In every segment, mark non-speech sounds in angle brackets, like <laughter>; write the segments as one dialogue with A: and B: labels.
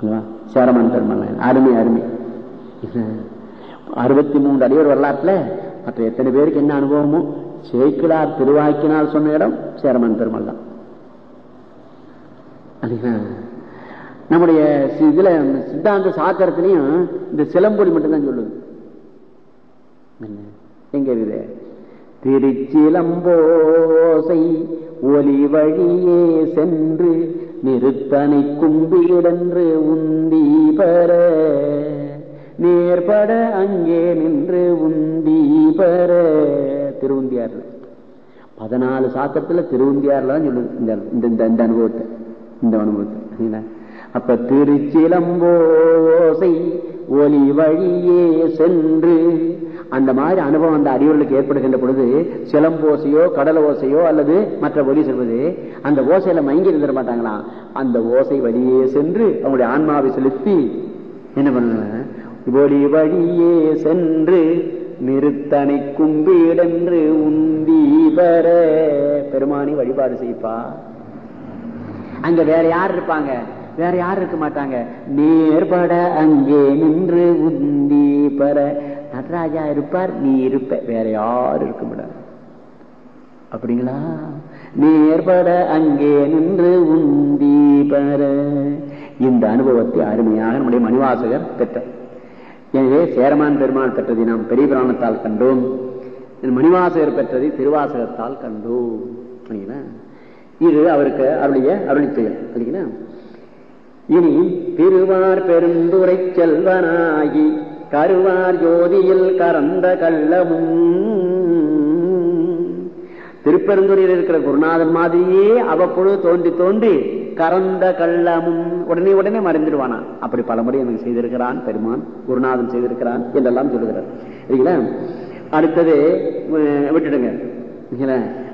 A: அல்லவா? சேரமான் பெருமாள் அருமை அருமை. அறுபத்தி மூன்று அடியோர் வரலாற்றுல மற்ற எத்தனை பேருக்கு என்ன அனுபவமோ? சேக்கிலார் திருவாக்கினால் சொன்ன இடம் சேரமான் பெருமாள் தான். நம்முடைய இதுல சித்தாந்த சாத்திரத்திலையும் இந்த சிலம்பொலி மட்டும்தான் சொல்லுது. என்ன? எங்க இருக்குது? திருச்சிலம்போசை ஒலி வழியே சென்று நிறுத்தனை கும்பியிடன்று உந்தி பெற நேர்பட அங்கே நின்று உந்தி பெற திருவுந்தியார்ல பதினாலு சாக்கத்துல திருவுந்தியார்ல தான் சொல்லுது. இந்த இந்த இந்த- இந்த அனுபவத்தை. இந்த அனுபவத்தை. அப்ப திருச்சிலம்போசை ஒலி வழியே சென்று அந்த மாதிரி அனுபவம் அந்த அறிவுகளுக்கு ஏற்படுகின்ற பொழுது சிலம்போசையோ கடல் ஓசையோ அல்லது மற்ற ஒலி செல்வது அந்த ஓசையில மயங்கி இருந்துட மாட்டாங்களாம் அந்த ஓசை வழியே சென்று அவங்களுடைய ஆன்மாவை செலுத்தி என்ன பண்ண ஒளி வழியே சென்று நிறுத்தனை கும்பிடென்று உந்தி பெற பெருமானி வழிபாடு செய்ப்பா. அங்க வேற யார் இருப்பாங்க? வேற யார் இருக்க மாட்டாங்க? நேர்பட அங்கே நின்று உந்தி பெற நடராஜா இருப்பார் நீ இருப்ப. வேற யாரும் இருக்க முடியாது அப்படிங்களா? நேர்பட அங்கே நின்று உந்தி பெற இந்த அனுபவத்தை அருமையாக நம்முடைய மணிவாசகர் பெற்றார். எனவே சேரமான் பெருமாள் பெற்றதை நாம் பெரிய புராணத்தால் கண்டோம். மணிவாசகர் பெற்றதை திருவாசகத்தால் கண்டோம். சரிங்களா? இது அவருக்கு அவருடைய அருளி செயல். சரிங்களா? இனி திருவார் பெருந்துரை செல்வனாகி கருவார் ஜோதியில் கறந்த கள்ளமும். திருப்பெருந்துறையில் இருக்கிற குருநாதன் மாதிரியே அவ்வப்பொழுது தோன்றி தோன்றி கறந்த கள்ளமும் உடனே உடனே மறைந்துடுவானா? அப்படி பலமுறை எனக்கு செய்திருக்கிறான் பெருமான் குருநாதன் செய்திருக்கிறான் என்றெல்லாம் சொல்லுகிறார். சரிங்களா? அடுத்தது விட்டுடுங்க.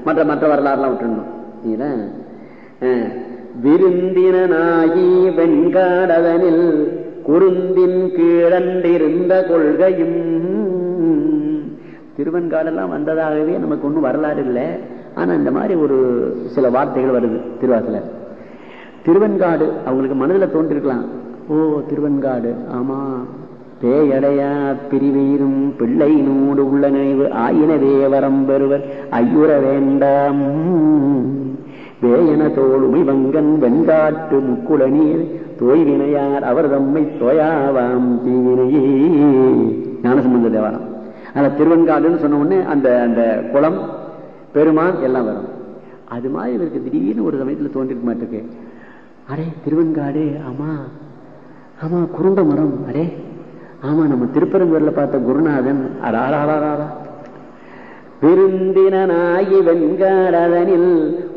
A: மற்ற மற்ற வரலாறுலாம் விட்டுடணும். சரிங்களா? அஹ், வெண்காடதனில் குருந்தின் கீழண்டிருந்த கொள்கையும். திருவெண்காடெல்லாம் வந்ததாகவே நமக்கு ஒன்றும் வரலாறு இல்லை. ஆனா இந்த மாதிரி ஒரு சில வார்த்தைகள் வருது திருவாசல. திருவெண்காடு அவங்களுக்கு மனதில் தோன்றிருக்கலாம். ஓ திருவெண்காடு ஆமா. பேயடையா பிரிவீரும் பிள்ளை நூடு உள்ள நினைவு ஆயினவே வரம் பெறுவர் ஐயுற வேண்டாம். வேயன தோளுமை வங்கன் வெண்காட்டு முக்குள நீர் தோய்வினையார் அவர் தம்மை தோயாவாம் தீவினையே ஞானசம்பந்த தேவாரம். அந்த திருவெண்காடுன்னு சொன்ன உடனே அந்த அந்த குளம் பெருமான் எல்லாம் வரும். அது மாதிரி இவருக்கு திடீர்னு ஒரு சமயத்துல தோன்றிருக்க மாட்டிருக்கு அடே திருவெண்காடு ஆமா ஆமா குருண்ட மரம் அடே. ஆமா நம்ம திருப்பரங்கூரில் பார்த்த குருநாதன் அடாராடாரா விருந்தினாகி வெண்காடதனில்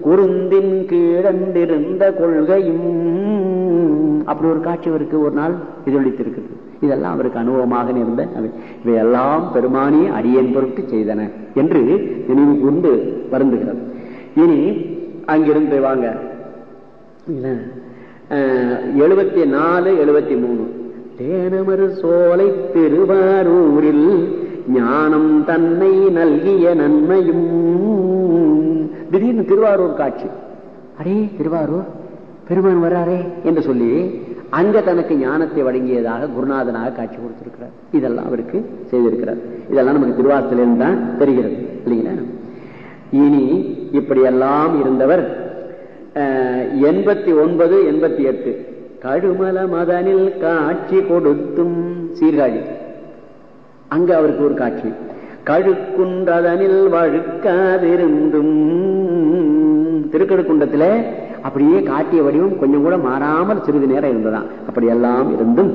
A: குருந்தின் கீழந்திருந்த கொள்கையும் அப்படி ஒரு காட்சி அவருக்கு ஒரு நாள் எதிரொலித்திருக்கிறது இதெல்லாம் அவருக்கு அனுபவமாக இருந்த இவையெல்லாம் பெருமானி அடியன் பொருட்டு செய்தன என்று நினைவு கூர்ந்து வருந்துகிறது. இனி அங்கிருந்து வாங்க. எழுபத்தி நாலு எழுபத்தி மூணு தேனமரு சோலை திருவாரூரில் ஞானம் தன்னை நல்கிய நன்மையும். திடீர்னு திருவாரூர் காட்சி. அடே திருவாரூர்? பெருமான் வராரே என்று சொல்லி அங்க தனக்கு ஞானத்தை வழங்கியதாக குருநாதனாக காட்சி கொடுத்திருக்கிறார். இதெல்லாம் அவருக்கு செய்திருக்கிறார். இதெல்லாம் நமக்கு திருவாரத்திலிருந்து தான் தெரிகிறது. இல்லைங்களா? இனி இப்படியெல்லாம் இருந்தவர் எண்பத்தி ஒன்பது எண்பத்தி எட்டு. கழுமல மதனில் காட்சி கொடுத்தும் சீர்காழி. அங்க அவருக்கு ஒரு காட்சி. கழுக்குன்றதனில் வழுக்காதிருந்தும். திருக்கழுக்குன்றத்துல அப்படியே காட்டிய வடிவம் கொஞ்சம் கூட மாறாமல் சிறிது நேரம் இருந்ததாம். அப்படியெல்லாம் இருந்தும்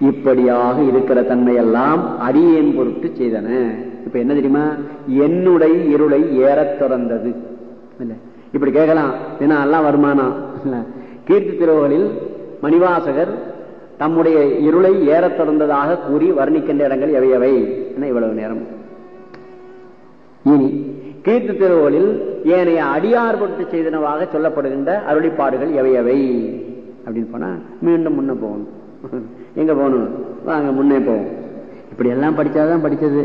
A: இப்படியாக இருக்கிற தன்மையெல்லாம் அடியேன் பொருட்டு செய்தன. இப்ப என்ன தெரியுமா? என்னுடைய இருளை ஏற தொடர்ந்தது. இல்ல இப்படி கேட்கலாம். ஏன்னா எல்லாம் வருமானம். கீர்த்தி திருவுகளில் மணிவாசகர் தம்முடைய இருளை ஏறத் தொடர்ந்ததாக கூறி வர்ணிக்கின்ற இடங்கள் எவையவை என இவ்வளவு நேரம்? இனி கீர்த்தி திருவோலில் ஏனைய அடியார் செய்தனவாக சொல்லப்படுகின்ற அருளிப்பாடுகள் எவை எவை அப்படின்னு போனா மீண்டும் முன்ன போகணும். எங்க போகணும்? வாங்க முன்னே போவோம். இப்படி எல்லாம் படிச்சாதான் படிச்சது.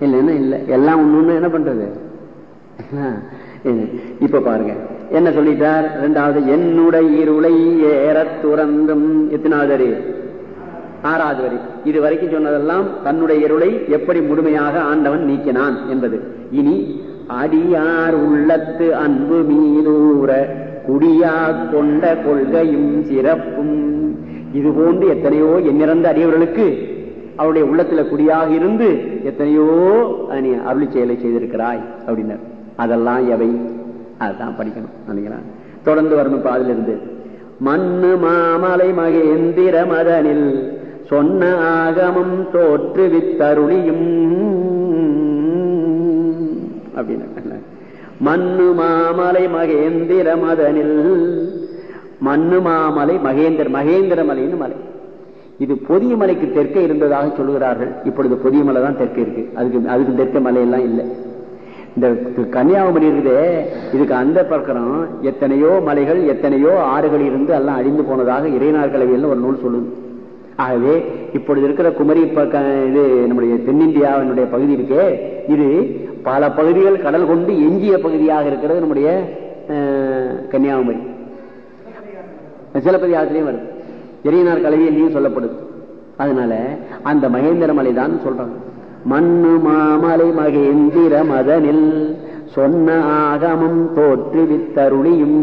A: இல்லைன்னா இல்லை. எல்லாம் ஒண்ணு என்ன பண்றது? இப்ப பாருங்க. என்ன சொல்லிட்டார்? இரண்டாவது என்னுடைய இருளை ஏற துறந்தும். எத்தனாவது ஆறாவது வரி இது வரைக்கும் சொன்னதெல்லாம் தன்னுடைய இருளை எப்படி முழுமையாக ஆண்டவன் நீக்கினான் என்பது. இனி அடியார் உள்ளத்து அன்பு மீதூர குடியா கொண்ட கொள்கையும் சிறப்பும். இது போன்று எத்தனையோ எண்ணிறந்த அடியவர்களுக்கு அவருடைய உள்ளத்துல குடியாக இருந்து எத்தனையோ நீ அருளி செயலை செய்திருக்கிறாய் அப்படின்னார். அதெல்லாம் எவை? அதான் படிக்கணும். தொடர்ந்து வரணும் பாதிலிருந்து. அதுல இருந்து மண்ணு மாமலை மகேந்திர மதனில் சொன்ன ஆகமம் தோற்றுவித்தருளியும் அப்படின்னு மண்ணு மாமலை மகேந்திர மதனில் மண்ணு மாமலை மகேந்திர மகேந்திர மலைன்னு மலை. இது பொதிய மலைக்கு தெற்கே இருந்ததாக சொல்லுகிறார்கள். இப்பொழுது பொதிய மலை தான் தெற்கே இருக்கு. அதுக்கு அதுக்கு தெற்க மலையெல்லாம் இல்லை. இந்த கன்னியாகுமரி இருக்குதே இதுக்கு அந்த பக்கம் எத்தனையோ மலைகள் எத்தனையோ ஆறுகள் இருந்து எல்லாம் அழிந்து போனதாக இறைநாள் கலவையில் ஒரு நூல் சொல்லுது. ஆகவே இப்பொழுது இருக்கிற குமரி இது நம்முடைய தென்னிந்தியாவினுடைய பகுதி இருக்கே இது பல பகுதிகள் கடல் கொண்டு எஞ்சிய பகுதியாக இருக்கிறது நம்முடைய கன்னியாகுமரி. சிலப்பதிகாரத்திலையும் வருது. எரியனார் கலவியிலையும் சொல்லப்படுது. அதனால அந்த மகேந்திர மலை தான் சொல்றாங்க. மண்ணு மாமலை மகேந்திர மதனில் சொன்ன ஆகமம் தோற்றுவித்தருளியும்.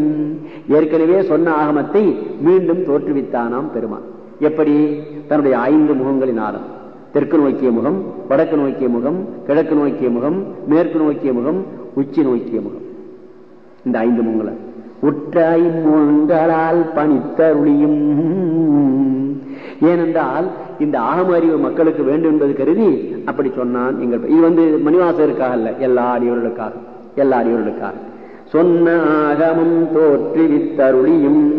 A: ஏற்கனவே சொன்ன ஆகமத்தை மீண்டும் தோற்றுவித்தானாம் பெருமான். எப்படி? தன்னுடைய ஐந்து முகங்களினாலும் தெற்கு நோக்கிய முகம் வடக்கு நோக்கிய முகம் கிழக்கு நோக்கிய முகம் மேற்கு நோக்கிய முகம் உச்சி நோக்கிய முகம். இந்த ஐந்து முகங்களை. உற்றாய் முகங்களால் பணித்தருளியும் ஏனென்றால் இந்த ஆகம அறிவு மக்களுக்கு வேண்டும் என்பது கருதி அப்படி சொன்னான் எங்கள் இது வந்து மணிவாசருக்காக அல்ல எல்லா அடியவர்களுக்காக எல்லா அடியவர்களுக்காக. சொன்ன ஆகமும் தோற்றுவித்தருளியும்.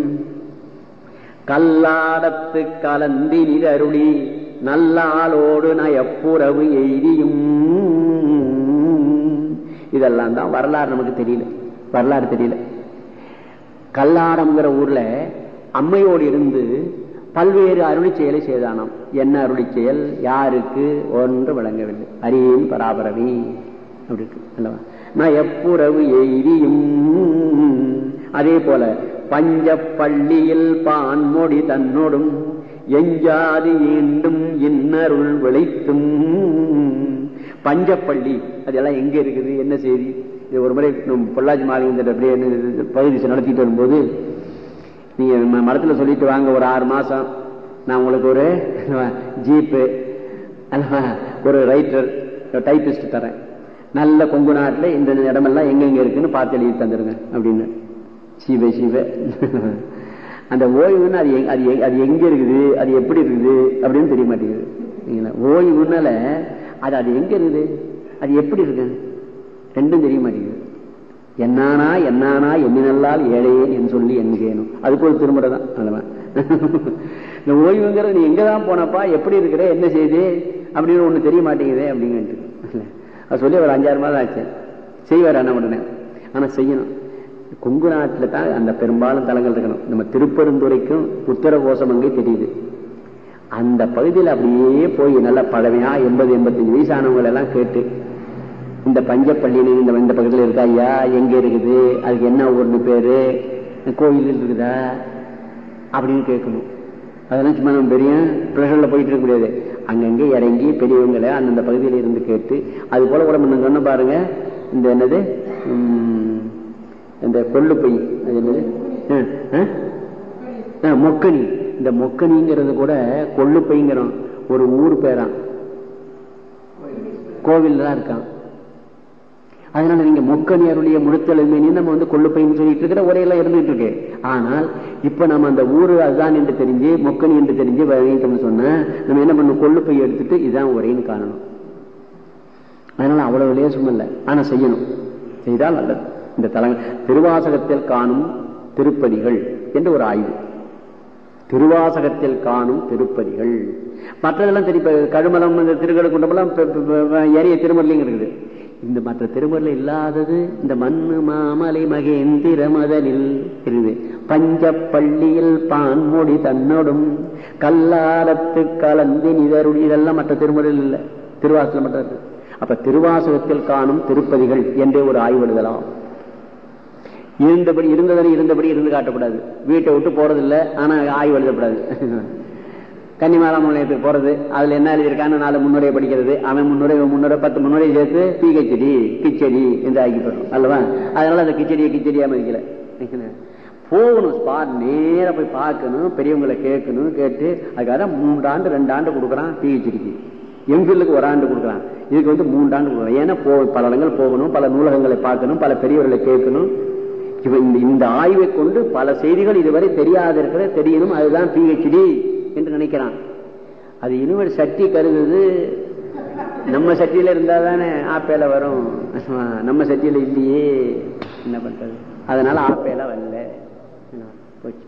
A: கல்லாடத்து கலந்தி நிதருளி நல்லாளோடு நயப்புறவு எய்தியும். இதெல்லாம் தான் வரலாறு நமக்கு தெரியல. வரலாறு தெரியல. கல்லாடம்ங்கிற ஊர்ல அம்மையோடு இருந்து பல்வேறு அருளி செயலை செய்தானாம். என்ன அருளி செயல்? யாருக்கு? ஒன்று வழங்கவில்லை அரியும் பராபரவி. அப்படி இருக்கு அல்லவா? நான் எப்புறவு எய்தியும். அதே போல பஞ்ச பள்ளியில் பான்மொழி தன்னோடும் எஞ்சாது ஈண்டும் இன்னருள் விளைத்தும். பஞ்சப்பள்ளி அதெல்லாம் எங்க இருக்குது? என்ன செய்தி? இது ஒரு முறை பொள்ளாச்சி மாநில அப்படியே பகுதி நடத்திட்டு வரும்போது நீங்க மரத்துல சொல்லிட்டு வாங்க ஒரு ஆறு மாசம். நான் உங்களுக்கு ஒரு ஜீப்பு ஒரு ரைட்டர் டைப்பிஸ்ட் தரேன். நல்ல கொங்கு நாட்டில் இந்த இடமெல்லாம் எங்கெங்க இருக்குன்னு பார்த்து எழுதி தந்துருங்க அப்படின்னு. சிவ சிவ. அந்த ஓய்வுன்னு அது அது அது எங்கே இருக்குது? அது எப்படி இருக்குது? அப்படின்னு தெரிய மாட்டேங்குது. ஓய்வுனால அது அது எங்கே இருக்குது? அது எப்படி இருக்கு? ரெண்டும் தெரிய மாட்டேங்குது. என்னானா என்னானா எண்ணினல்லால் ஏழையே என்று சொல்லி எண்ணுகேனும் அதுக்கு ஒரு திருமுறை தான். நல்லவன் <laughs> இந்த ஓய்வுங்கிறது நீ எங்கதான் போனப்பா எப்படி இருக்கிற என்ன செய்து அப்படின்னு ஒன்று தெரிய மாட்டேங்குதே அப்படின்ட்டு அது சொல்லி ஒரு அஞ்சாறு மாதம் ஆச்சு. செய்வார் அண்ணன் உடனே. ஆனால் செய்யணும். கொங்கு நாட்டில் தான் அந்த பெரும்பாலும் தலங்கள் இருக்கணும். நம்ம திருப்பெருந்துறைக்கும் உத்தர கோசமங்கை தெரியுது. அந்த பகுதியில் அப்படியே போய் நல்லா பழமையா எண்பது எண்பத்தஞ்சு வயசானவங்களை எல்லாம் கேட்டு இந்த பஞ்சப்பள்ளியில் இந்த இந்த பக்கத்தில் இருக்கா? ஐயா எங்கே இருக்குது? அதுக்கு என்ன ஊர்னு பேர்? கோயில் இருக்குதா? அப்படின்னு கேட்கணும். அதெல்லாம் சும்மா நம்ம பெரிய ப்ரெஷர்ல போயிட்டு இருக்க முடியாது. அங்கங்கே இறங்கி பெரியவங்களை அந்தந்த பகுதியில் இருந்து கேட்டு அது போல் கூட முன்ன சொன்ன பாருங்க. இந்த என்னது? இந்த கொள்ளு பை அது என்னது? மொக்கனி. இந்த மொக்கனிங்கிறது கூட கொள்ளு பைங்கிறோம். ஒரு ஊர் பேரான் கோவில் தான் இருக்கான் அதனால நீங்க மொக்கனி அருளிய முழுத்தெழுமைன்னு நம்ம வந்து கொள்ளுப்பைன்னு சொல்லிட்டு இருக்கிற உரையெல்லாம் இருந்துட்டு இருக்கு. ஆனால் இப்ப நம்ம அந்த ஊரு அதுதான் என்று தெரிஞ்சு மொக்கனி என்று தெரிஞ்சு வழங்கிட்டோம்னு சொன்ன நம்ம என்ன பண்ணும் கொள்ளுப்பை எடுத்துட்டு இதுதான் உரைன்னு காணணும். அதனால அவ்வளவு லேசமும் இல்லை. ஆனா செய்யணும். செய்தால் நல்லது. இந்த தலங்கள் திருவாசகத்தில் காணும் திருப்பதிகள் என்று ஒரு ஆய்வு. திருவாசகத்தில் காணும் திருப்பதிகள். மற்றதெல்லாம் தெரிய கழுமலம் இந்த திருக்கடுக்குண்டமெல்லாம் ஏரிய திருமரலிங்க இருக்குது. இந்த மற்ற திருமல்ல இல்லாதது இந்த மண்ணு மாமலை மகேந்திர மதனில் இருக்குது. பஞ்ச பள்ளியில் பான்மொழி தன்னோடும் கல்லாரத்து கலந்து நிதருடி இதெல்லாம் மற்ற திருமரில் இல்லை. திருவாசகம் மட்டும் இருக்கு. அப்ப திருவாசகத்தில் காணும் திருப்பதிகள் என்றே ஒரு ஆய்வு எழுதலாம். இருந்தபடி இருந்ததனை இருந்தபடி இருந்து காட்டக்கூடாது. வீட்டை விட்டு போறதில்லை ஆனால் ஆய்வு எழுதப்படாது. கன்னிமாராம நிலையத்துக்கு போறது. அதுல என்ன எழுதியிருக்கான்னு நாலு முன்னுரையை படிக்கிறது. அவன் முன்னுரை முன்னுரை பத்து முன்னுரை சேர்த்து பிஹெச்டி கிச்சடி என்று ஆக்கி அல்லவா? அதனால அந்த கிச்சடியை கிச்சடியா மதிக்கல. போகணும் ஸ்பாட் நேர போய் பார்க்கணும் பெரியவங்களை கேட்கணும் கேட்டு அதுக்காக மூன்றாண்டு ரெண்டு ஆண்டு கொடுக்குறான் பிஹெச்டிக்கு எம்ஃபில்லுக்கு ஒரு ஆண்டு கொடுக்குறான். இதுக்கு வந்து மூன்றாண்டு கொடுக்குறான். ஏன்னா போ பல இடங்கள் போகணும் பல நூலகங்களை பார்க்கணும் பல பெரியவர்களை கேட்கணும். இந்த இந்த ஆய்வை கொண்டு பல செய்திகள் இதுவரை தெரியாத இருக்கிற தெரியணும் அதுதான் பிஹெச்டி என்று நினைக்கிறான். அது யூனிவர்ஸ் சட்டி கருதுது. நம்ம சட்டியில இருந்தால் தானே ஆப்பேல வரும். நம்ம சட்டியில இல்லையே. என்ன பண்றது? அதனால ஆப்பேல வரல. போச்சு.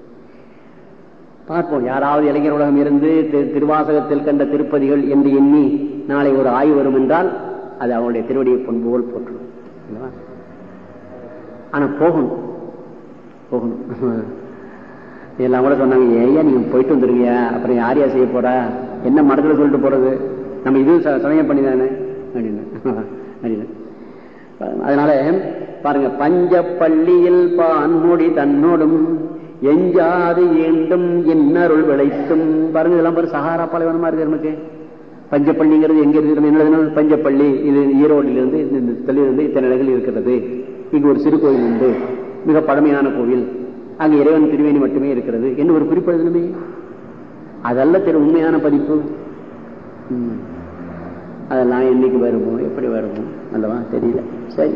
A: பார்ப்போம். யாராவது இளைஞர் உலகம் இருந்து திருவாசகத்தில் கண்ட திருப்பதிகள் என்று எண்ணி நாளை ஒரு ஆய்வு வரும் என்றால் அது அவனுடைய திருவடியை பொன்போல் போட்டுரும் ஆனா போகணும். போகணும். எல்லாம் கூட சொன்னாங்க ஏயா நீங்க போயிட்டு வந்துருங்க அப்புறம் யார் யார் செய்ய போறா? என்ன மடத்துல சொல்லிட்டு போறது? நம்ம இது சமயம் பண்ணிதானே? அப்படின்னு. அப்படின்னு. அதனால பாருங்க பஞ்ச பள்ளியில் பான்முடி தன்னோடும் எஞ்சாது ஏண்டும் இன்னருள் விளைத்தும். பாருங்க இதெல்லாம் பாரு சஹாரா பாலைவனமா இருக்கு நமக்கு. பஞ்சப்பள்ளிங்கிறது எங்க இருக்கு என்ன பஞ்சப்பள்ளி. இது ஈரோடிலிருந்து இந்த தெளிவிலிருந்து இத்தனை இடங்கள் இருக்கிறது. இங்கு ஒரு சிறு கோயில் உண்டு. மிக பழமையான கோவில். அங்கு இறைவன் திருவேணி மட்டுமே இருக்கிறது. என்று ஒரு குறிப்பிடமே அதல்ல திரு உண்மையான பதிப்பு. அதெல்லாம் என்னைக்கு வருமோ எப்படி வருமோ அல்லவா? தெரியல. சரி.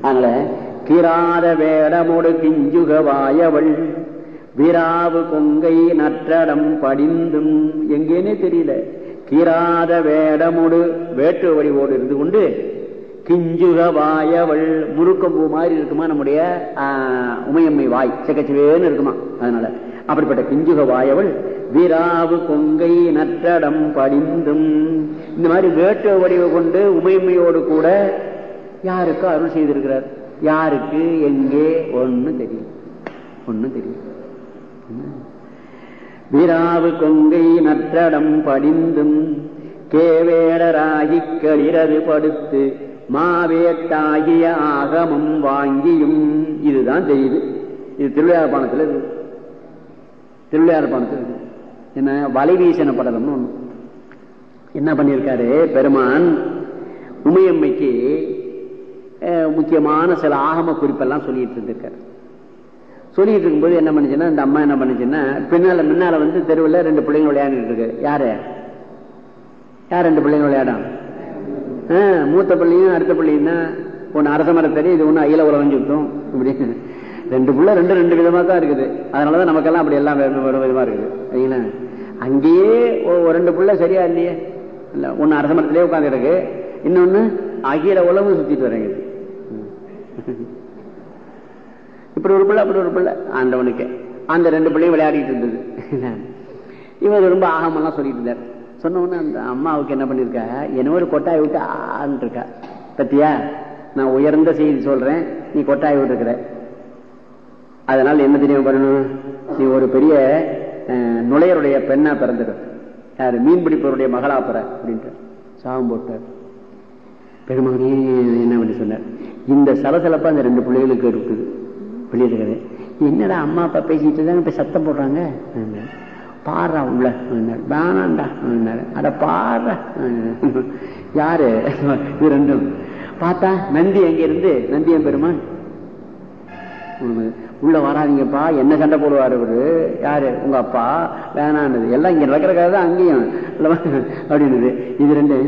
A: அதனால கிராத வேடமோடு கிஞ்சுகவாயவள் விராவு கொங்கை நற்றடம் படிந்தும். எங்கேனே தெரியல. கீராத வேடமோடு வேட்டு வடிவோடு இருந்து கொண்டு கிஞ்சுகவாயவள் வாயவள் மாதிரி இருக்குமா நம்முடைய உமையம்மை வாய் சிக்கச்சிவேன்னு இருக்குமா அதனால. அப்படிப்பட்ட கிஞ்சுக வாயவள் வீராவு கொங்கை நற்றடம் படிந்தும். இந்த மாதிரி வேட்டு வடிவு கொண்டு உமையம்மையோடு கூட யாருக்கு அருள் செய்திருக்கிறார்? யாருக்கு எங்கே ஒன்னு தெரியும். ஒன்னு தெரியும். வீராவு கொங்கை நற்றடம் படிந்தும். கேவேடராகி களிரது படுத்து மாவேட்டாகிய ஆகமம் வாங்கியும். இதுதான் தெரியுது இது திருவிழா பானத்தில் இருக்கு. திருவிளையார் பானத்தில் இருக்கு. என்ன? வலை வீசன படலம்னு ஒண்ணு. என்ன பண்ணியிருக்காரு? பெருமான் உமையம்மைக்கு முக்கியமான சில ஆகம குறிப்பெல்லாம் சொல்லிட்டு இருந்திருக்காரு. சொல்லிட்டு இருக்கும்போது என்ன பண்ணுச்சுன்னா இந்த அம்மா என்ன பண்ணுச்சுன்னா பின்னால முன்னால வந்து தெருவில் ரெண்டு பிள்ளைங்க விளையாண்டுட்டு இருக்கு யாரு? யார் ரெண்டு பிள்ளைங்க விளையாடும்? மூத்த பிள்ளையும் அடுத்த பிள்ளையும் தான். ஒன்று அரச மரத்தடி இது ஒன்று அகில உலகம் சுத்தம். இப்படி ரெண்டு பிள்ளை ரெண்டு ரெண்டு விதமா தான் இருக்குது. அதனாலதான் நமக்கெல்லாம் அப்படி எல்லாம் ஒரு விதமா இருக்குது. சரிங்களா அங்கேயே ரெண்டு பிள்ளை சரியா இல்லையே? இல்ல ஒன்று அரச மரத்திலே உட்காந்து கிடக்கு இன்னொன்னு அகில உலகம் சுத்திட்டு வரேங்க இப்படி ஒரு பிள்ளை அப்படி ஒரு பிள்ளை. ஆண்டவனுக்கு. அந்த ரெண்டு பிள்ளையும் விளையாடிட்டு இருந்தது. இவர் ரொம்ப ஆகமெல்லாம் சொல்லிட்டு இருந்தார். சொன்ன உடனே அந்த அம்மாவுக்கு என்ன பண்ணிருக்கா? என்ன ஒரு கொட்டாய் விட்டு ஆன்னு இருக்கா பத்தியா? நான் உயர்ந்த செய்தி சொல்றேன் நீ கொட்டாய் விட்டுருக்கிற. அதனால என்ன தெரியும் பண்ணணும்? நீ ஒரு பெரிய நுழையருடைய பெண்ணா பிறந்துடு யாரு? மீன் பிடிப்பவருடைய மகளா பிற அப்படின்ட்டு. சாபம் போட்டார். பெருமகனே என்ன பண்ணி சொன்னார்? இந்த சலசலப்பா அந்த ரெண்டு பிள்ளைகளுக்கு இருக்குது. பிள்ளைகளுக்கு என்னடா அம்மா அப்பா பேசிட்டு தான் இப்ப சத்தம் போடுறாங்க? பாடுறா உள்ள வேணாண்டா அட பாடுற யாரு? இது ரெண்டும். பார்த்தா நந்தி எங்க இருந்து? நந்தியம் பெருமான் உள்ள வராதிங்கப்பா. என்ன சண்டை போடுவார் அவரு யாரு? உங்க அப்பா. வேணான்னு எல்லாம் இங்க நடக்கிற கதை தான் அங்கேயும். அப்படின்னுது. இது ரெண்டு.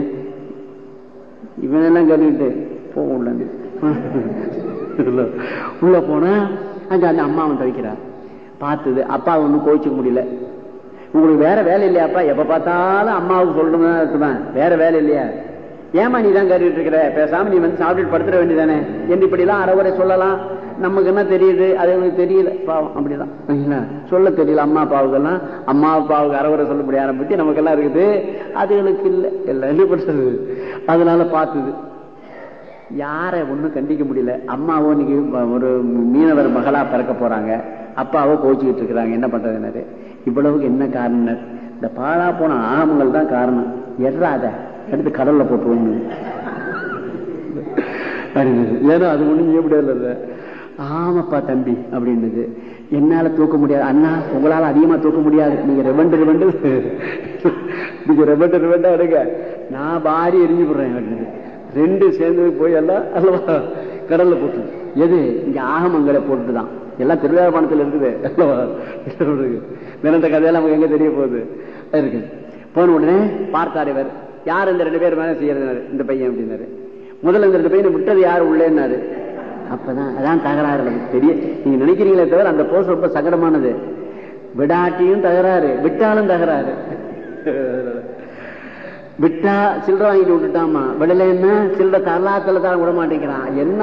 A: இவனெல்லாம் கேட்டுக்கிட்டு போ உள்ள உள்ள போனா அங்க அந்த அம்மாவன் தவிக்கிறார் பார்த்தது. அப்பா ஒன்றும் கோச்சிக்க முடியல. உங்களுக்கு வேற வேலை இல்லையாப்பா? எப்ப பார்த்தாலும் அம்மாவுக்கு சொல்லணும் வேற வேலை இல்லையா? ஏமா நீ தான் கருவிட்டு இருக்கிற? பேசாம நீ வந்து சாப்பிட்டு படுத்துட வேண்டியதானே என்று இப்படி எல்லாம் அறவுரை சொல்லலாம். நமக்கு என்ன தெரியுது? அது எனக்கு தெரியல. பாவம் அப்படிதான். சொல்ல தெரியல. அம்மா அப்பாவுக்கெல்லாம் அம்மா அப்பாவுக்கு அறவுரை சொல்லப்படி ஆரம்பிச்சு நமக்கெல்லாம் இருக்குது. அதுகளுக்கு இல்லை. எல்லாம் என்ன பண்றது? அதனால பார்த்துது. யாரை ஒன்றும் கண்டிக்க முடியல. அம்மாவோ இன்னைக்கு ஒரு மீனவர் மகளா பிறக்க போறாங்க. அப்பாவோ கோச்சிக்கிட்டு இருக்கிறாங்க. என்ன பண்றதுனாரு இவ்வளவுக்கு என்ன காரணம் இந்த பாழா போன ஆகமங்கள் தான் காரணம். எறாத எடுத்து கடல்ல போட்டு ஏன்னா அது ஒண்ணும் செய்ய முடியாது ஆமாப்பா தம்பி அப்படின்னுது. என்னால தூக்க முடியாது. அண்ணா உங்களால அதிகமா தூக்க முடியாது. நீங்க ரெவண்டு ரெவண்டு. நீங்க ரெவண்டு ரெவண்டா எடுங்க. நான் பாரி எரிஞ்சு போடுறேன் ரெண்டு சேர்ந்து போய் எல்லாம் அல்லவா கடல்ல போட்டு. எது? இங்க ஆகமங்களை போட்டுதான். எல்லாம் திருவிழாபானத்தில் இருக்குது. மிரண்ட கதையெல்லாம் நமக்கு எங்க தெரிய போகுது? இருக்கு. போன உடனே பார்த்தார் இவர். யார் இந்த ரெண்டு பேர் மேல செய்யறது இந்த பையன் அப்படின்னாரு. முதல்ல இந்த ரெண்டு பையனை விட்டது யார்? உள்ளேன்னாரு. அப்பதான் அதான் தகராறு நமக்கு தெரிய நீங்க நினைக்கிறீங்களே தவிர அந்த போஸ்ட் ரொம்ப சங்கடமானது. விடாட்டியும் தகராறு விட்டாலும் தகராறு. விட்டா சில்லற வாங்கிட்டு விட்டுட்டாமா? விடல என்ன சில்லற தரலாத்துல தான் விட மாட்டேங்கிறான். என்ன?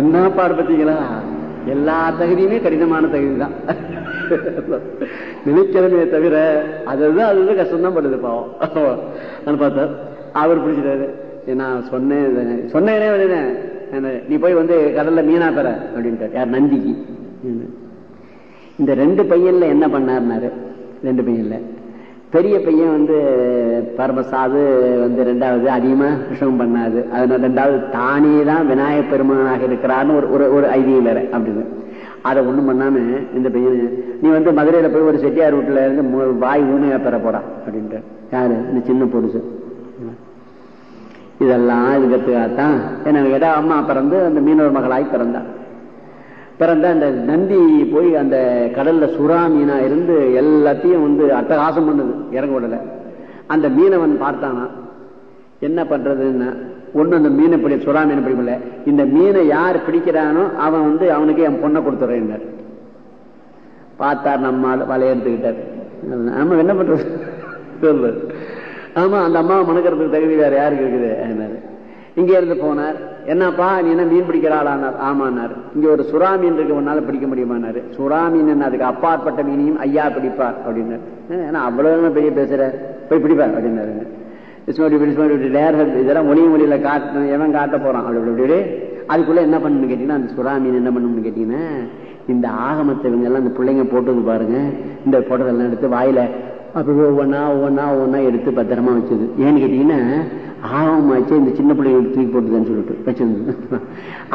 A: என்ன பாடு பார்த்தீங்களா? எல்லா தகுதியுமே கடினமான தகுதி தான் நினைக்கிறமே தவிர அதுதான் அதுதான் கஷ்டம் தான் படுது பாவம். பார்த்தார் பார்த்தா அவர் பிடிச்சிட்டாரு. நான் சொன்னேன் சொன்னேனே என்ன நீ போய் வந்து கடல்ல மீனா பெற அப்படின்ட்டு யார் நந்திக்கு இந்த ரெண்டு பையன்ல என்ன பண்ணாருனாரு ரெண்டு பையன்ல. பெரிய பையன் வந்து பரமசாது வந்து ரெண்டாவது அதிகமா விஷயம் பண்ணாது. அதனால ரெண்டாவது தானே தான் விநாயக பெருமானாக இருக்கிறான்னு ஒரு ஒரு ஒரு ஐதியம் வேற அப்படின்னு அதை ஒண்ணும் பண்ணாம இந்த பையன் நீ வந்து மதுரையில போய் ஒரு செட்டியார் வீட்டுல இருந்து வாய் ஊனையா பெற போறா அப்படின்ட்டு. யாரு? இந்த சின்ன பொடுசு. இதெல்லாம் இதுக்கத்துக்காகத்தான். என்ன கேட்டா அம்மா பிறந்து அந்த மீனவர் மகளாய் பிறந்தான் பிறந்த அந்த நந்தி போய் அந்த கடல்ல சுறா மீனா இருந்து எல்லாத்தையும் வந்து அட்டகாசம் பண்ணுது இறங்க விடல. அந்த மீனவன் பார்த்தானா என்ன பண்றதுன்னா ஒண்ணு அந்த மீனை பிடி சுறா மீனை பிடிக்கல இந்த மீனை யார் பிடிக்கிறானோ அவன் வந்து அவனுக்கு என் பொண்ணை கொடுத்துறேன் பார்த்தார் நம்ம வலைய எடுத்துக்கிட்டார் நம்ம என்ன பண்றது? ஆமா அந்த அம்மாவை மணக்கிறதுக்கு தகுதி வேற யாருக்கு இருக்குது? இங்க இருந்து போனார். என்னப்பா நீ என்ன மீன் பிடிக்கிறாளானார்? ஆமானார். இங்க ஒரு சுறா மீன் இருக்கு உன்னால பிடிக்க முடியுமானாரு. சுறா மீன் அதுக்கு அப்பாற்பட்ட மீனையும் ஐயா பிடிப்பார் அப்படின்னாரு. ஏன்னா அவ்வளவு பெரிய பேசுற? போய் பிடிப்பார் அப்படின்னாருங்க இதெல்லாம் ஒளி மொழியில காட்டு எவன் காட்ட போறான்? அப்படி அப்படி அதுக்குள்ள என்ன பண்ணணும்னு கேட்டீங்கன்னா அந்த சுறா மீன் என்ன பண்ணணும்னு கேட்டீங்கன்னா இந்த ஆகமத்தை இவங்க எல்லாம் இந்த பிள்ளைங்க போட்டு பாருங்க. இந்த போட்டதெல்லாம் எடுத்து வாயில அப்படி ஒவ்வொன்னா ஒவ்வொன்னா ஒவ்வொன்னா எடுத்து பத்திரமா வச்சது. ஏன்னு கேட்டீங்கன்னா ஆகமாச்சு இந்த சின்ன பிள்ளைங்க தூக்கி போட்டுதுன்னு சொல்லிட்டு வச்சிருந்து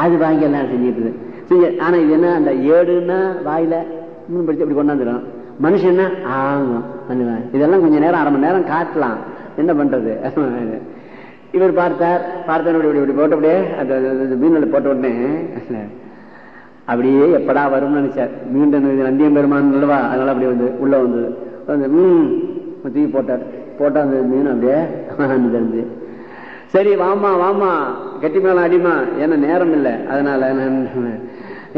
A: அது வாங்கி எல்லாம் செஞ்சுட்டு செஞ்ச ஆனா இது என்ன அந்த ஏடுன்னா வாயில இன்னும் படிச்சு அப்படி கொண்டாந்துடும் மனுஷன்னா ஆகும் பண்ணுவேன் இதெல்லாம் கொஞ்சம் நேரம் அரை மணி நேரம் காட்டலாம். என்ன பண்றது? இவர் பார்த்தார். பார்த்தார் இப்படி இப்படி போட்ட அப்படியே அந்த மீனில் போட்ட உடனே அப்படியே எப்படா வரும்னு நினைச்சார். மீண்டும் நந்தியம் பெருமான் அல்லவா? அதனால அப்படி வந்து உள்ள வந்தது. வந்து ம் தூக்கி போட்டார். போட்டா அந்த மீன் அப்படியே தெரிஞ்சு சரி வாமா வாமா கட்டி மேல அடிமா ஏன்னா நேரம் இல்லை. அதனால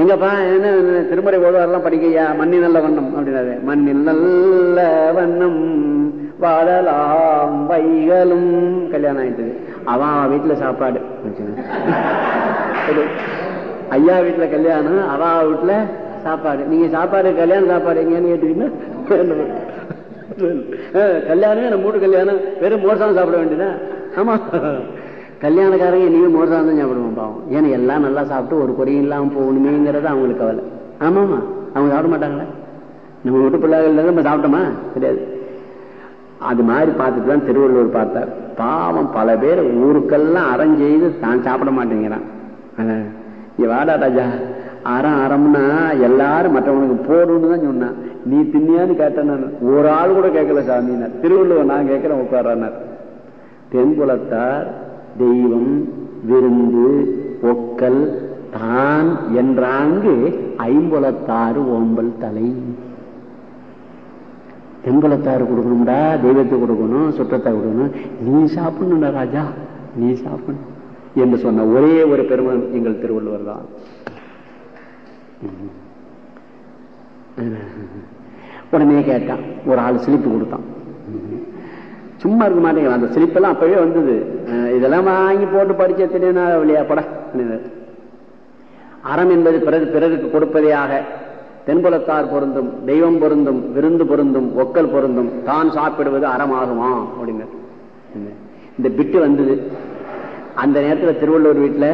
A: எங்கப்பா என்ன திருமறை ஓடுவாரெல்லாம் படிக்கையா மண்ணி நல்ல வண்ணம் அப்படின்னாரு. மண்ணில் நல்ல வண்ணம் வாழலாம் வைகளும். கல்யாணம் ஆயிட்டு அவன் வீட்டுல சாப்பாடு. ஐயா வீட்டுல கல்யாணம் அவா வீட்டுல சாப்பாடு. நீங்க சாப்பாடு கல்யாணம் சாப்பாடு எங்கன்னு கேட்டீங்கன்னா கல்யாணம் நம்ம மூட்டு கல்யாணம். வெறும் மோசம் சாப்பிட வேண்டியதான் ஆமா. கல்யாணக்காரங்க இனியும் மோர்சாதம் சாதம் சாப்பிடுவோம் பாவம். ஏன்னா எல்லாம் நல்லா சாப்பிட்டு ஒரு குறையும் இல்லாம போகணுமேங்கிறது அவங்களுக்கு கவலை. ஆமாமா அவங்க சாப்பிட மாட்டாங்களே? நம்ம வீட்டு பிள்ளைகள் நம்ம சாப்பிட்டோமா? கிடையாது. அது மாதிரி பார்த்துட்டு தான் திருவள்ளுவர் பார்த்தார். பாவம் பல பேர் ஊருக்கெல்லாம் அறம் செய்து தான் சாப்பிட மாட்டேங்கிறான். வாடா ராஜா. அறம் அறம்னா எல்லாரும் மற்றவனுக்கு போடணும்னு தான் சொன்னான். நீ தின்னியான்னு கேட்டேன் ஒரு ஆள் கூட கேட்கல சாமினார் திருவள்ளுவர் நான் கேட்கிறேன் உட்காரானார் தென்குலத்தார் தெய்வம் விருந்து ஒக்கல் தான் என்றாங்கு ஐம்புலத்தாறு ஓம்பல் தலை. தென்புலத்தாறு கொடுக்கணும்டா தெய்வத்தை கொடுக்கணும் சுற்றத்தை கொடுக்கணும். நீ சாப்பிடணும்டா ராஜா நீ சாப்பிடணும் என்று சொன்ன ஒரே ஒரு பெருமன் எங்கள் திருவள்ளுவர் தான். உடனே கேட்டான் ஒரு ஆள் சிலிப்பு கொடுத்தான். சும்மா இருக்க மாட்டேங்கிறான். அந்த சிலிப்பெல்லாம் அப்பவே வந்தது. இதெல்லாம் வாங்கி போட்டு படிச்ச தெரியுனா வழியா பட அறம் என்பது பிறகு பிறருக்கு கொடுப்பதையாக தென்புலத்தார் பொருந்தும் தெய்வம் பொருந்தும் விருந்து பொருந்தும் ஒக்கல் பொருந்தும் தான் சாப்பிடுவது அறமாகுமா? அப்படின்னு இந்த பிட்டு வந்தது. அந்த நேரத்தில் திருவள்ளூர் வீட்டில்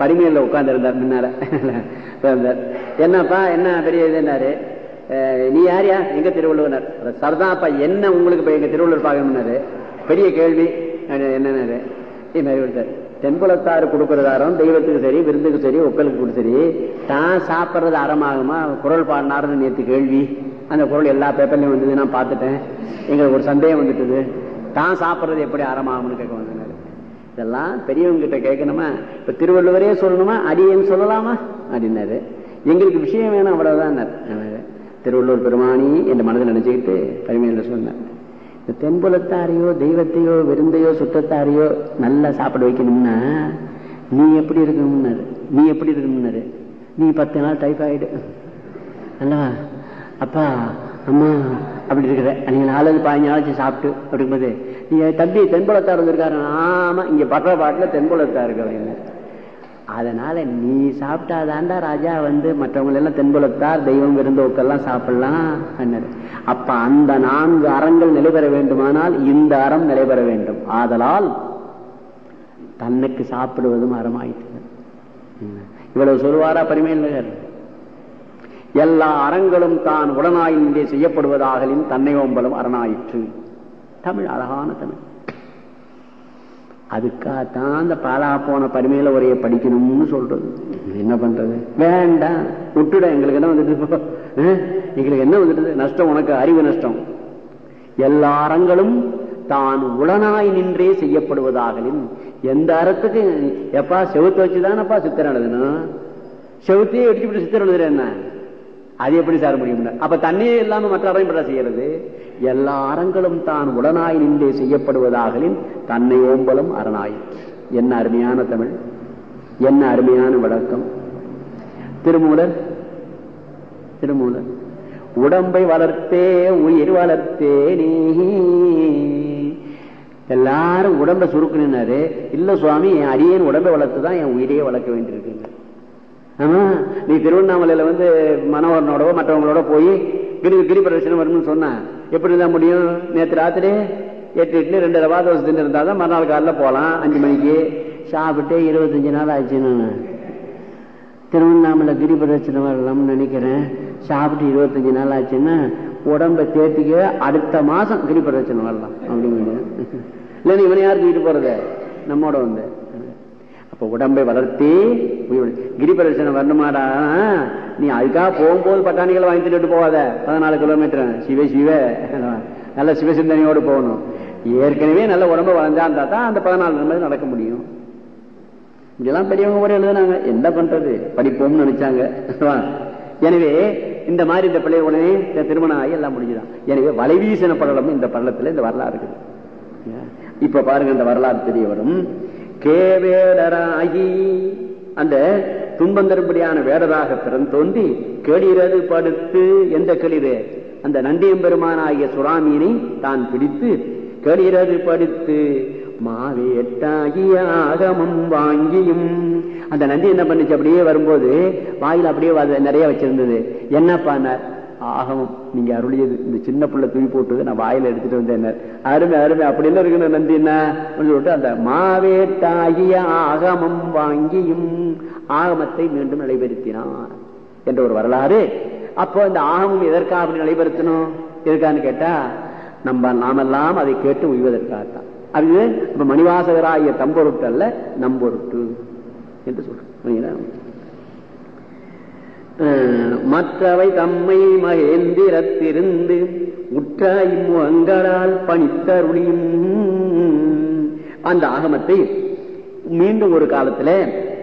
A: பரிமையில உட்கார்ந்து இருந்தார் முன்னால <laughs> என்னப்பா என்ன பெரிய இதுனாரு நீ யாரியா எங்க திருவள்ளுவர் சரதாப்பா என்ன உங்களுக்கு எங்க திருவள்ளுவர் பார்க்கணும்னாரு பெரிய கேள்வி. என்னன்னாரு தென்புலத்தாறு கொடுக்கறதாரம் தெய்வத்துக்கு சரி விருந்துக்கு சரி ஒக்கலுக்கு கூட சரி தான் சாப்பிட்றது அறமாகுமா? குரல் பாடினாருன்னு நேற்று கேள்வி. அந்த குரல் எல்லா பேப்பர்லையும் வந்தது நான் பார்த்துட்டேன். எங்களுக்கு ஒரு சந்தேகம் வந்துட்டுது. தான் சாப்பிட்றது எப்படி அறமாகும்னு கேட்க வந்தாரு இதெல்லாம் பெரியவங்க கிட்ட கேட்கணுமா? இப்ப திருவள்ளுவரே சொல்லணுமா? அடியன்னு சொல்லலாமா? அப்படின்னாரு. எங்களுக்கு விஷயம் வேணும் அவ்வளவுதான் திருவள்ளுவர் பெருமானி என்று மனதில் நினைச்சுக்கிட்டு தனிமையில் சொன்னார் இந்த தென்புலத்தாரையோ தெய்வத்தையோ விருந்தையோ சுத்தத்தாரையோ நல்லா சாப்பிட வைக்கணும்னா நீ எப்படி இருக்கணும்னாரு நீ எப்படி இருக்கணும்னாரு நீ பத்து நாள் டைஃபாய்டு அல்லவா? அப்பா அம்மா அப்படி இருக்கிற நீங்கள் நாலு பதினஞ்சு நாளாச்சு சாப்பிட்டு அப்படிங்கும்போது நீ தம்பி தென்புலத்தார் வந்திருக்காரு ஆமா இங்க பற்ற பாட்டுல தென்புலத்தார் இருக்க அதனால நீ சாப்பிட்டாதாண்டா ராஜா வந்து மற்றவங்களெல்லாம் தென்புலத்தார் தெய்வம் விருந்தோக்கெல்லாம் சாப்பிடலாம் அப்ப அந்த நான்கு அறங்கள் நிலைபெற வேண்டுமானால் இந்த அறம் நிலைபெற வேண்டும். ஆதலால் தன்னுக்கு சாப்பிடுவதும் அறமாயிற்று. இவ்வளவு சொல்லுவாரா பரிமையினர் எல்லா அறங்களும் தான் உடனாயின்றே செய்யப்படுவதாகலின் தன்னை ஓம்பலும் அரணாயிற்று. தமிழ் அழகான தமிழ். அதுக்காகத்தான் அந்த பாலா போன பரிமையில உரைய படிக்கணும்னு சொல்றது. என்ன பண்றது? வேண்டாம். விட்டுட எங்களுக்கு என்ன வந்துட்டு எங்களுக்கு என்ன வந்துட்டு? நஷ்டம் உனக்கு அறிவு நஷ்டம். எல்லா அறங்களும் தான் உளனாய் நின்றே செய்யப்படுவதாகலின் எந்த அறத்துக்கு? எப்பா செவுத்து வச்சுதானப்பா சித்திரம் எழுதணும் செவுத்தையே வெடிச்சுட்டு சித்திரம் எழுதுறேன் அது எப்படி சார முடியும்? அப்ப தண்ணியே இல்லாம மற்ற அறையும் செய்யறது. எல்லா அறங்களும் தான் உடனாய் நின்றே செய்யப்படுவதாகலின் தன்னை ஓம்பலும் அரணாய். என்ன அருமையான தமிழ்? என்ன அருமையான விளக்கம் திருமூலர் திருமூலர் உடம்பை வளர்த்தே உயிர் வளர்த்தே நீ. எல்லாரும் உடம்பை சுருக்குனாரு இல்ல சுவாமி என் அரியன் உடம்பை வளர்த்துதான் என் உயிரையே வளர்க்க வேண்டியிருக்குங்க. ஆமா நீ திருவண்ணாமலையில வந்து மனவரனோட மற்றவங்களோட போய் கிரி கிரி வரும்னு சொன்ன எப்படி தான் முடியும்? நேற்று ராத்திரி எட்டு இட்லி ரெண்டு ரவா தோசை தின்னு இருந்தாதான் மறுநாள் காலைல போகலாம் அஞ்சு மணிக்கு. சாப்பிட்டு இருபத்தஞ்சு நாள் ஆச்சுன்னு திருவண்ணாமலை கிரி பிரதர்ஷனம் வரலாம்னு நினைக்கிறேன். சாப்பிட்டு இருபத்தஞ்சு நாள் ஆச்சுன்னா உடம்பை தேர்த்திக்க அடுத்த மாதம் கிரி வரலாம் அப்படின்னு இல்லை இவனை யார் தூக்கிட்டு போறது? நம்மோட வந்து. அப்போ உடம்பை வளர்த்தி கிரி பிரதர்சனம் வரணுமாடா? நீ அதுக்காக போகும்போது பட்டாணிகளை வாங்கி திட்டு போகாத. பதினாலு கிலோமீட்டர் சிவ சிவ. நல்ல சிவசிந்தனையோடு போகணும். ஏற்கனவே நல்ல உடம்பு வளர்ந்தா தான் அந்த பதினாலு நிமிடம் நடக்க முடியும். இப்படிலாம் பெரியவங்க கூட எழுதுனாங்க. என்ன பண்றது? படிப்போம்னு நினைச்சாங்க. எனவே இந்த மாதிரி இந்த பிள்ளை உடனே திருமணம் ஆகி எல்லாம் முடிஞ்சுதான். எனவே வலைவீசன படலமும் இந்த படலத்துல இந்த வரலாறு இருக்குது. இப்ப பாருங்க இந்த வரலாறு தெரிய வரும் கேவேடராகி அந்த துன்பம் தரும்படியான வேடராக பிறந்தோன்றி கேளிரது படுத்து எந்த கேளிரு அந்த நந்தியம்பெருமானாகிய சுறாமியினை தான் பிடித்து கேளிரது படுத்து மாவேட்டாகிய ஆகமம் வாங்கியும். அந்த நந்தி என்ன பண்ணுச்சு? அப்படியே வரும்போது வாயில் அப்படியே நிறைய வச்சிருந்தது. என்ன ஆகமம். நீங்க அருளியது. இந்த சின்ன பிள்ளை தூக்கி போட்டு நான் வாயில எடுத்துட்டு வந்தேன் அருமை அருமை. அப்படி என்ன இருக்குன்னு நந்தி என்ன சொல்லிட்டு அந்த மாவேட்டாகிய ஆகமம் வாங்கியும். ஆகமத்தை மீண்டும் நிலைபெறுத்தினார் என்ற ஒரு வரலாறு. அப்போ இந்த ஆகமம் எதற்காக அப்படி நிலைபெறுத்தணும் எதுக்கான்னு கேட்டா நம்ம நாமெல்லாம் அதை கேட்டு உய்வதற்காகத்தான். அது இப்ப மணிவாசகராகிய தம்பொருட்டு அல்ல நம்பொருட்டு என்று சொல்றோம். மற்றவை தம்மை மகேந்திரத்திருந்து உற்ற இம்முகங்களால் பணித்தருளியும். அந்த ஆகமத்தை மீண்டும் ஒரு காலத்துல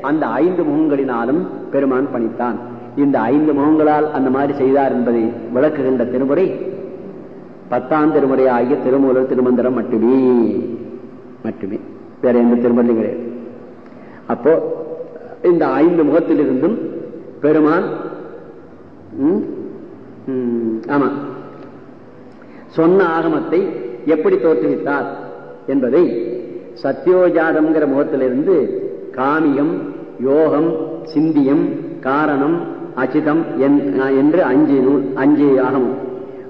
A: அந்த ஐந்து முகங்களினாலும் பெருமான் பணித்தான். இந்த ஐந்து முகங்களால் அந்த மாதிரி செய்தார் என்பதை விளக்குகின்ற திருமுறை பத்தாம் திருமுறை ஆகிய திருமூலர் திருமந்திரம் மட்டுமே. மட்டுமே. வேற எந்த திருமலையும் கிடையாது. அப்போ இந்த ஐந்து முகத்திலிருந்தும் பெருமான் ஆமா சொன்ன ஆகமத்தை எப்படி தோற்றுவித்தார் என்பதை சத்தியோஜாதம்ங்கிற முகத்திலிருந்து காமியம் யோகம் சிந்தியம் காரணம் அச்சிதம் என்று அஞ்சு நூல் அஞ்சு ஆகமம்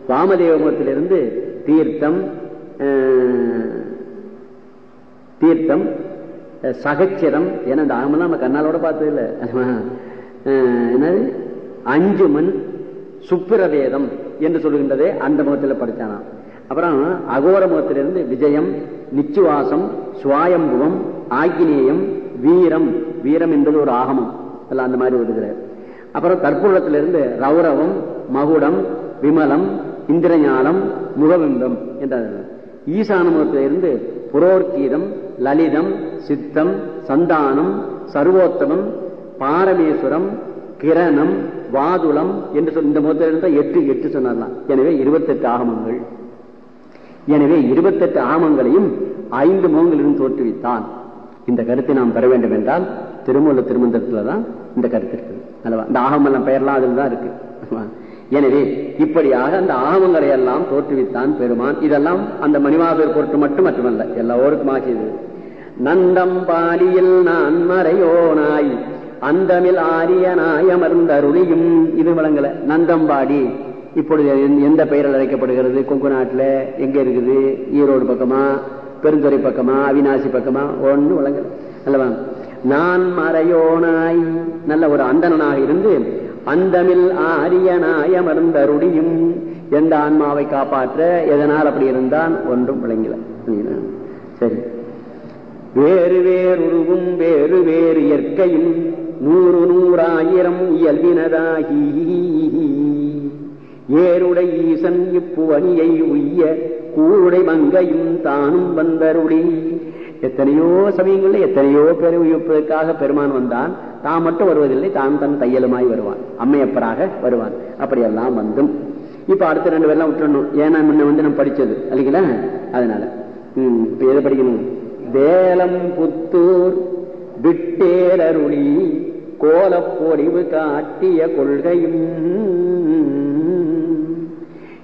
A: வாமதேவத்திலிருந்து தீர்த்தம் தீர்த்தம் சகச்சிரம் என இந்த ஆகமெல்லாம் நம்ம கண்ணாலோட பார்த்தது இல்லை என்னது? அஞ்சு மண் சுப்பிரவேதம் என்று சொல்லுகின்றதே அந்த முகத்தில் படித்தானாம் அப்புறம் அகோர முகத்திலிருந்து விஜயம் நிச்சுவாசம் சுவாயம்புவம் ஆக்கினேயம் வீரம் வீரம் என்பது ஒரு ஆகமம். எல்லாம் அந்த மாதிரி வருகிறார் அப்புறம் கற்பூரத்திலிருந்து ரௌரவம் மகுடம் விமலம் இந்திரஞானம் முகபிம்பம் என்ற ஈசானமுகத்திலிருந்து புரோர்கீதம் லலிதம் சித்தம் சந்தானம் சர்வோத்தமம் பாரமேஸ்வரம் கிரணம் வாதுளம் என்று சொல் இந்த முகத்திலிருந்து எட்டு எட்டு சொன்னார்லாம். எனவே இருபத்தெட்டு ஆகமங்கள். எனவே இருபத்தெட்டு ஆகமங்களையும் ஐந்து முகங்களிலும் தோற்றுவித்தான். இந்த கருத்தை நாம் பெற வேண்டும் என்றால் திருமூல திருமந்திரத்துல தான் இந்த கருத்து இருக்குது. அல்லவா? இந்த ஆகமெல்லாம் பெயர்லாம் அதில் தான் இருக்கு. எனவே இப்படியாக அந்த ஆகமங்களை எல்லாம் தோற்றுவித்தான் பெருமான். இதெல்லாம் அந்த மணிவாசர் பொருட்டு மட்டும் மட்டுமல்ல எல்லோருக்கும் ஆகியது. நந்தம் பாலியில் நான் மறையோனாய் அந்தமில் ஆரியனாய் அமர்ந்தருளியும். இது வழங்கல நந்தம்பாடி இப்பொழுது எந்த பெயரில் அழைக்கப்படுகிறது? கொங்கு நாட்டில் எங்க இருக்குது? ஈரோடு பக்கமா? பெருந்துறை பக்கமா? அவினாசி பக்கமா? ஒன்று வழங்கல அல்லவா? நான் மறையோனாய். நல்ல ஒரு அந்தனாக இருந்து அந்தமில் ஆரியனாய் அமர்ந்தருளியும் எந்த ஆன்மாவை காப்பாற்ற எதனால் அப்படி இருந்தான்? ஒன்றும் விளங்கல. சரி. வேறு வேறுருவும் வேறு வேறு இயற்கையும் நூறு நூறாயிரம் இயல்பினதாகி. ஏருடை ஈசன் இப்புவனியை உய்ய கூருடை மங்கையும் தானும் வந்தருடி. எத்தனையோ சமயங்கள்ல எத்தனையோ பேரை உயிர்ப்பதற்காக பெருமான் வந்தான். தான் மட்டும் வருவதில்லை தான் தன் தையலுமாய் வருவான். அம்மையப்பராக வருவான். அப்படியெல்லாம் வந்தும். இப்ப அடுத்த ரெண்டு பேர்லாம் விட்டுணும் ஏன்னா முன்ன வந்து நம்ம படிச்சது. இல்லைங்களா? அதனால. உம் இப்ப எதை படிக்கணும்? வேலம் புத்தூர் விட்டேரருளி கோலப்பொடிவு காட்டிய கொள்கையும்.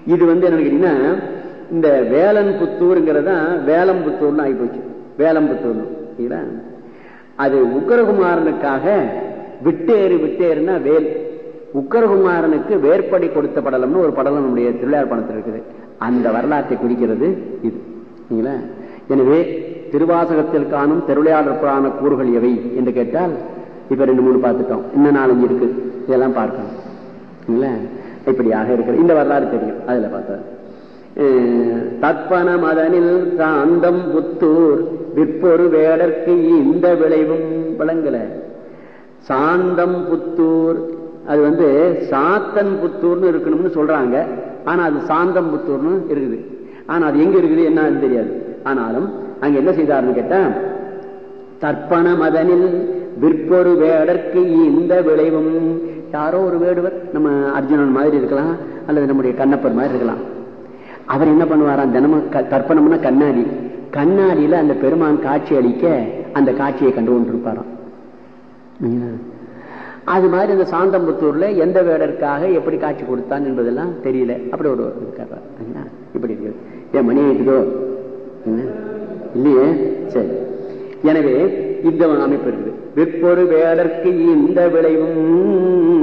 A: இது வந்து என்ன கேட்டீங்கன்னா இந்த வேலன் புத்தூருங்கிறதா வேலம்புத்தூர்னு ஆகி போச்சு வேலம்புத்தூர்னு அது உக்கரகுமாரனுக்காக விட்டேறு விட்டேறுனா வேல். உக்கரகுமாரனுக்கு வேற்படி கொடுத்த படலம்னு ஒரு படலம் நம்முடைய திருவிழார் பணத்தில் இருக்குது. அந்த வரலாற்றை குறிக்கிறது இது. எனவே திருவாசகத்தில் காணும் திருவிளையாடல் கூறுகள் எவை என்று கேட்டால் இப்ப ரெண்டு மூணு பார்த்துட்டோம். இன்னும் நாலஞ்சு இருக்கு? இதெல்லாம் பார்க்கணும். இப்படியாக இருக்கிற இந்த வரலாறு தெரியும். அதுல பார்த்தா தற்பன மதனில் சாந்தம் புத்தூர் விற்பொரு வேடற்கு இந்த விளைவும் விளங்கல. சாந்தம் புத்தூர் அது வந்து சாத்தன் புத்தூர்னு இருக்கணும்னு சொல்றாங்க. ஆனா அது சாந்தம் புத்தூர்னு இருக்குது. ஆனா அது எங்க இருக்குது என்ன தெரியாது. ஆனாலும் அங்க என்ன செய்தார்னு கேட்டா தர்ப்பண மதனில் விற்பொரு வேடற்கு இந்த விளைவும். யாரோ ஒரு வேடுவர் நம்ம அர்ஜுனன் மாதிரி இருக்கலாம் அல்லது நம்முடைய கண்ணப்பர் மாதிரி இருக்கலாம். அவர் என்ன பண்ணுவாராம்? தினமும் தர்ப்பணம்னா கண்ணாடி. கண்ணாடியில அந்த பெருமான் காட்சி அளிக்க அந்த காட்சியை கண்டு கொண்டிருப்பாராம் அது மாதிரி இந்த சாந்தம்புத்தூர்ல எந்த வேடற்காக எப்படி காட்சி கொடுத்தான் என்பதெல்லாம் தெரியல. அப்படி ஒரு இப்படி இருக்கு. ஏன் மணி ஆயிட்டுதோ இல்லையே? சரி. எனவே இந்த அமைப்பு இருக்குது. விற்பொரு வேடற்கு இந்த விளைவும்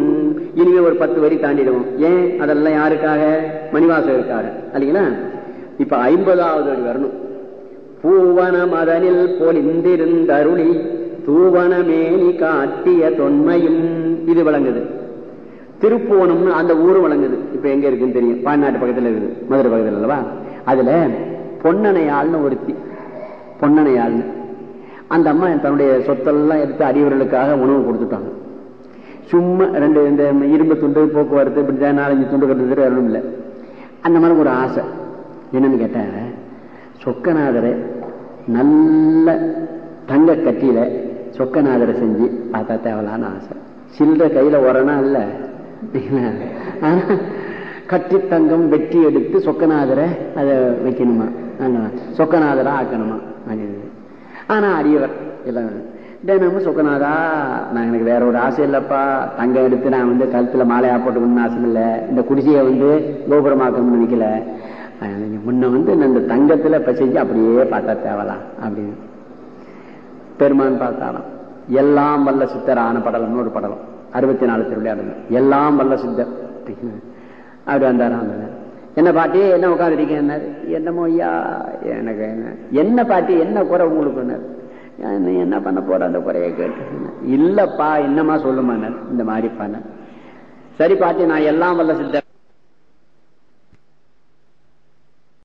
A: இனிமே ஒரு பத்து வரி தாண்டிடுவோம். ஏன்? அதெல்லாம் யாருக்காக? மணிவாசகருக்காக. இல்லைங்களா? இப்ப ஐம்பதாவது வரி வரணும். பூவன மதனில் பொலிந்திருந்தருளி தூவனமேனி காட்டிய தொன்மையும் இது விளங்குது. திருப்புவனம்னு அந்த ஊரும் விளங்குது. இப்ப எங்க இருக்குன்னு தெரியும். பாண்டாட்டு பக்கத்துல இருக்குது. மதுரை பக்கத்துல அல்லவா? அதுல பொன்னணையாள்னு ஒருத்தி. பொன்னணையாள்னு அந்த அம்மா தன்னுடைய சொத்தெல்லாம் எடுத்து அடியவர்களுக்காக உணவு கொடுத்துட்டாங்க. சும்மா ரெண்டு இந்த இரும்பு துண்டு போக்குவரத்து இப்படி நாலஞ்சு துண்டு கட்டுறது வரணும் இல்லை. அந்த மாதிரி ஒரு ஆசை. என்னன்னு கேட்டால் சொக்கநாதரை நல்ல தங்க கட்டியில சொக்கநாதரை செஞ்சு பார்த்தா தேவலான்னு ஆசை. சில்லற உரணா இல்லை. ஆனால் கட்டி தங்கம் வெட்டி எடுத்து சொக்கநாதரை அதை வைக்கணுமா? சொக்கநாதரா ஆக்கணுமா? ஆனா அரியவர் எல்லாம் தினமும் சொக்கநாதா நான் எனக்கு வேற ஒரு ஆசை இல்லப்பா. தங்கம் எடுத்து நான் வந்து கழுத்துல மாலையா போட்டுக்கணும்னு ஆசை இல்லை. இந்த குடிசையை வந்து கோபுரமாக்கணும்னு நினைக்கல. முன்ன வந்து இந்த தங்கத்துல பசிஞ்சு அப்படியே பார்த்தா தேவலாம் அப்படின்னு. பெருமான் பார்த்தாலாம் எல்லாம் வல்ல சித்தர் ஆன படலம்னு ஒரு படலம். அறுபத்தி நாலு திருவிளையாடல் எல்லாம் வல்ல சித்தர். அப்படி வந்தாராம் என்ன பாட்டி என்ன உட்காந்துருக்கீங்க என்னமோ ஐயா எனக்கு என்ன? என்ன பாட்டி என்ன குறை உங்களுக்கு? என்ன என்ன பண்ண போற? அந்த குறைய கேட்டு இல்லப்பா என்னமா சொல்லுமா இந்த மாதிரி பண்ண? சரி பாட்டி நான் எல்லாம் வல்ல சித்த